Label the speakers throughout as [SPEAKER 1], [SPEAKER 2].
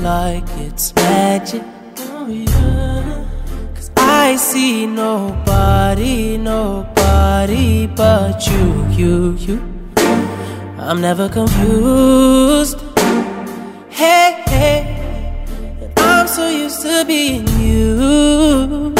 [SPEAKER 1] like it's magic? Cause I see nobody, nobody but you, you, you. I'm never confused. Hey, hey, I'm so used to being used.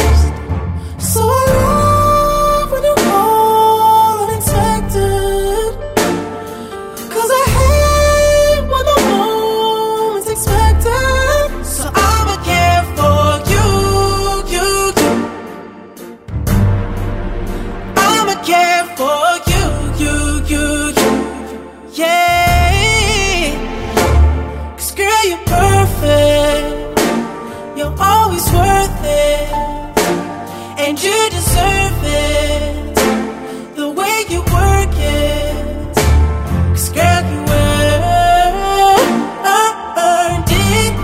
[SPEAKER 1] And you deserve it. The way you work it. Cause girl, you earned it.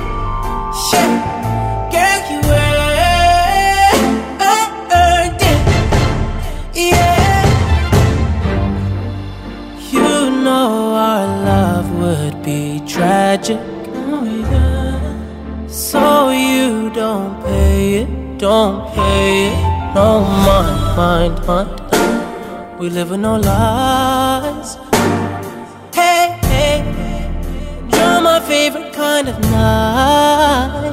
[SPEAKER 1] Yeah. Girl, you earned it. Yeah. You know our love would be tragic. So you don't pay it, don't pay it. No mind, mind, mind. We live with no lies. Hey, hey, you're my favorite kind of night.